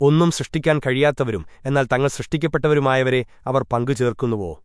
ഒന്നും സൃഷ്ടിക്കാൻ കഴിയാത്തവരും എന്നാൽ തങ്ങൾ സൃഷ്ടിക്കപ്പെട്ടവരുമായവരെ അവർ പങ്കുചേർക്കുന്നുവോ?